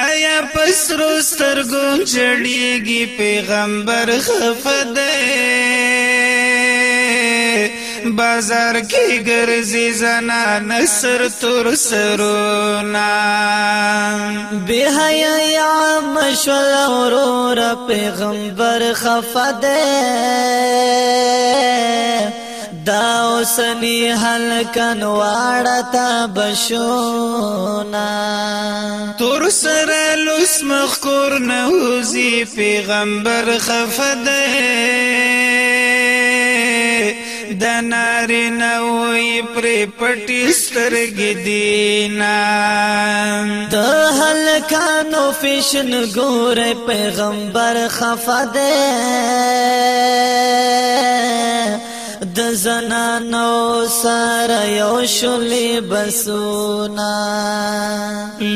حیا پسرو سترګو چړېږي پیغمبر خفده بازار کې ګرځي زنا نصر تر سرونا به حیا یا مشور اور پیغمبر خفده دا اوسنی هلکن واړه تا بشونا تور سره لوس مخکور نوزی پیغمبر خفده د ناری نوې پر پټي سترګې دینا د هلکانو فیشن ګور پیغمبر خفده د زنانو سره یو شلې بسونا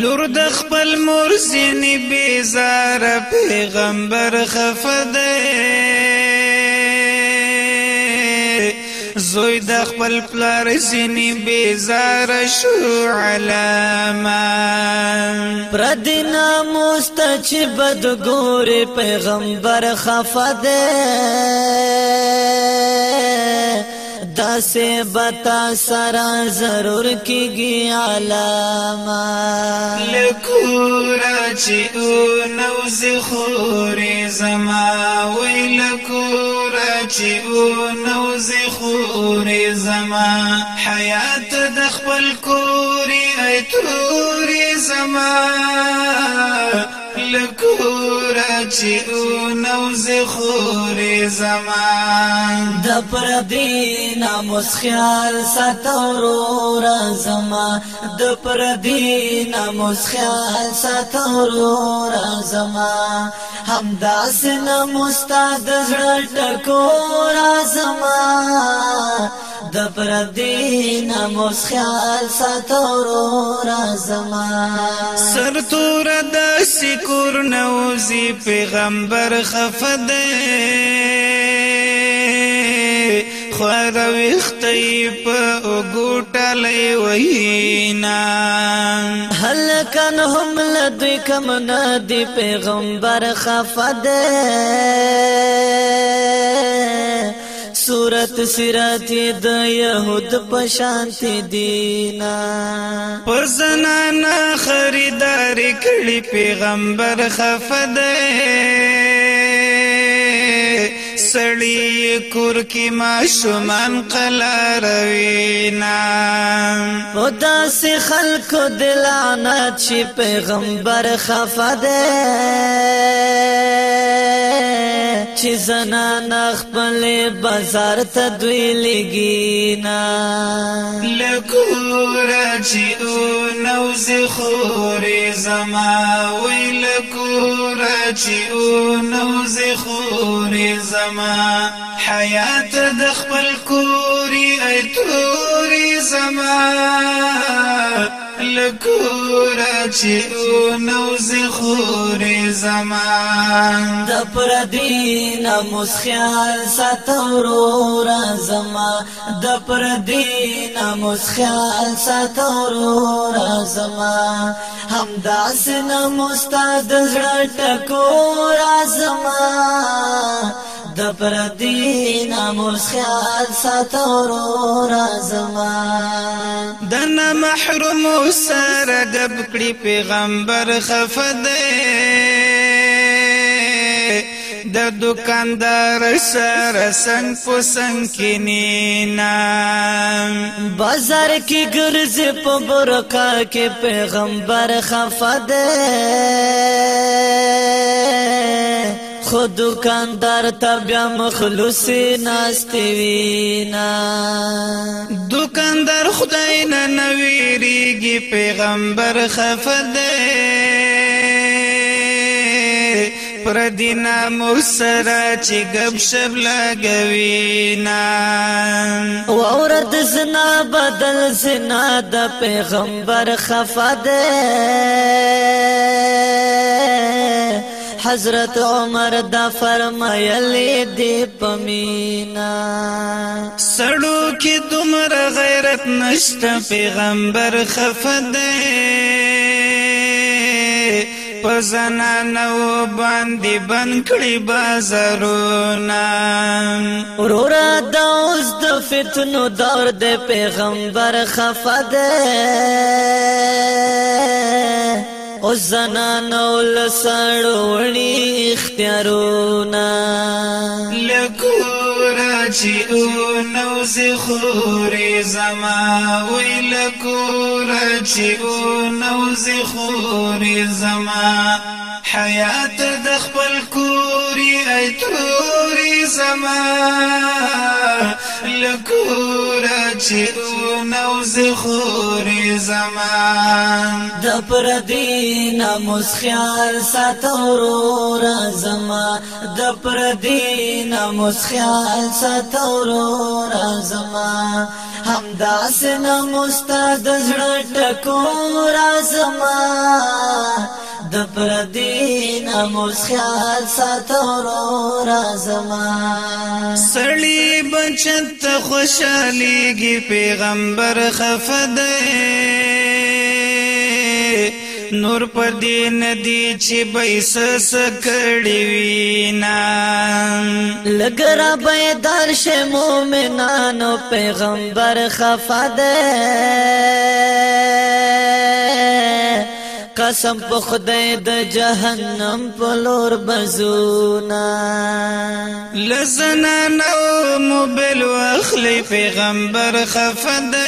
لور د خپل مرزین بیزار پیغمبر خفده زوی د خپل پلار زینی بیزار شو علما پردنا مست چې بد ګور پیغمبر خفده تاسې بتا سرا ضرور کیږي علاما لکورا چې او نوز خورې زما وی لکورا چې او نوز خورې زما حیات د خپل کورې ایتورې زما لکورا چی او نوز خوری زمان دا پردینا مسخیال ستورو را زمان دا پردینا مسخیال ستورو را زمان هم داسنا مستاد زړه ټکو را زمان د پردی ناموس خیال ساتورو رازما سر تور د سکور نوزی پیغمبر خفده خوار وختي په ګوټلې وینا هلکن هم لدوی کم ندی پیغمبر خفده صورت سرات د يهود پشانت دینا پر زنانا خریدار کړي پیغمبر خفده سړی کور کې ماشومان قلا روینا خدا سي خلق دلانه چې پیغمبر خفده چې زنان خپل بازار ته دوی لګینا لکور چې او نوز خورې زما وی لکور چې او نوز خورې زما حیات د خپل کورې ای تورې زما لکورا چی او نوز خوری زمان دا پردین مسخیال ساتورو را زمان دا پردین مسخیال ساتورو را زمان هم داسن مستاد زڑا ٹکو را زمان د پردی ناموس خیال ساتورو رازما د نه محروم سره د بکړي پیغمبر خفده د دکاندار سره سنگ په سنگ کینی نام بازار کې ګرځ په برکا کې پیغمبر خفده خود دکاندار تا بیا مخلص ناستی وینا دکاندار خدای نه نویریږي پیغمبر خفده پر دینا مرسرا چې غب شپ لګوي نا اورت زنا بدل زنا د پیغمبر خفده حضرت عمر دا فرمایلی دی پمینا سړو کې دمر غیرت نشته پیغمبر خفده پزنا نو باندې بند کړی بازارونه ورور د اوس د فتنو دور د پیغمبر خفده او زنانو لسړوړي اختیارونه لګورا چې او نو زه خورې زما وی لګورا چې او نو زه خورې زما حیات د خپل کوري ایتوري زما لګورا چرو نوز خوري زمان د پردي ناموس خيال ساتورو را زما د پردي ناموس خيال ساتورو را زما همدا سن مستد زړه ټکو را زما د پردین اموس خیال ساتورو رازما سړی بچت خوشاليږي پیغمبر خفده نور پر دین دی چې بیس سکړی وینا لګرا بیدار شه مؤمنانو پیغمبر خفده قسم په خدای د جهنم په لور بزونا لزنا نو موبل واخلی پیغمبر خفده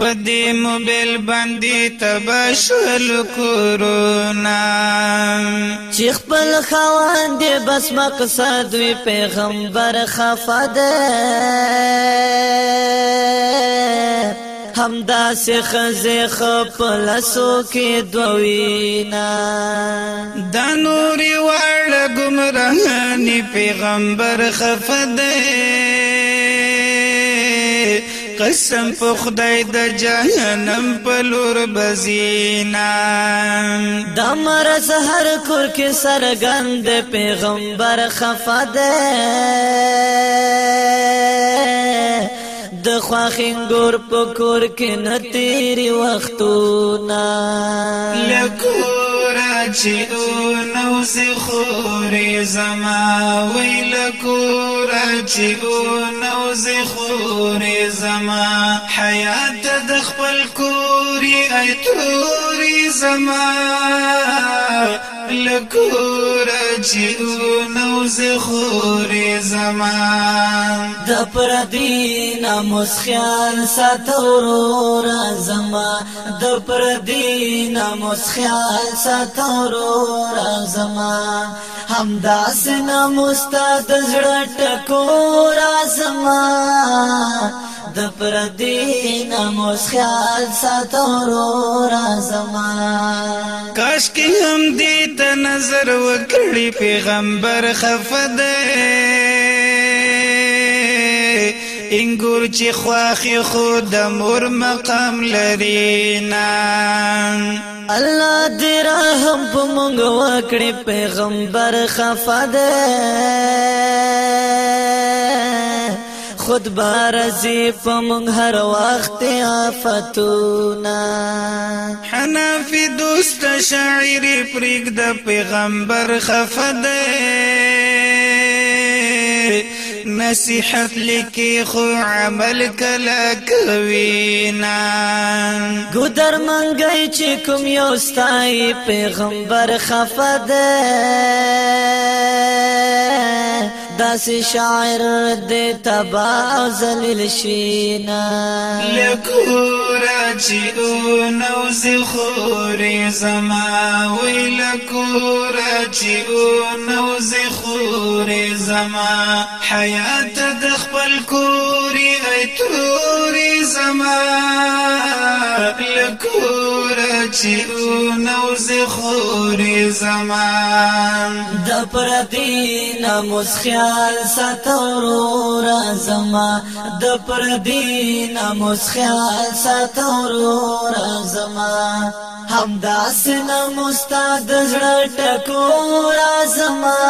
پدې موبایل باندې تبشل کورونا چې خپل خوان دې بس مقصد وی پیغمبر خفده همدا سه خزه خپل سو کې دوینا د نور وړ ګمرهني پیغمبر خفده قسم په خدای د جهنم په لور بزینا د مر سحر کور کې سرګند پیغمبر خفده د خواخنګور پکور کې نتیری وختونه لکور چې نو سي خورې زما وی لکور چې نو سي خورې زما حيات د خپل کورې ای تورې زما لکور چې نوز خورې زمان د پر دین مسخيال ساتورو را زما د پر دین مسخيال ساتورو را زما هم داس نه مستاد زړه ټکو را زما د پردین موس خیال ساتورو رازما کاش کې هم دې ته نظر وکړي پیغمبر خفده انګور چې خواخي خو د مور مقام لري نان الله دې رحم په مونږ وکړي پیغمبر خفده خود بارزی پمون هر وخت آفتونا فی دوست شاعر پرګ د پیغمبر خفده نصیحت لکی خو عمل کلا کوینا ګدر منګی چې کوم یو پیغمبر خفده داس شاعر دې تبا ذلیل شینا لکو راچیو نو زخوري زما ویل کور راچیو نو زخوري زما حیات د خپل کوري ایتوري زما لکور راچیو نو زخوري زما د پردین مسخیال ستورو زما د پردین مسخیال ستورو تورو رازما هم داسنا مستاد زړه ټکو رازما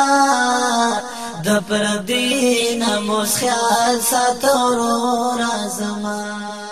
د پردین مو خیال ساتورو رازما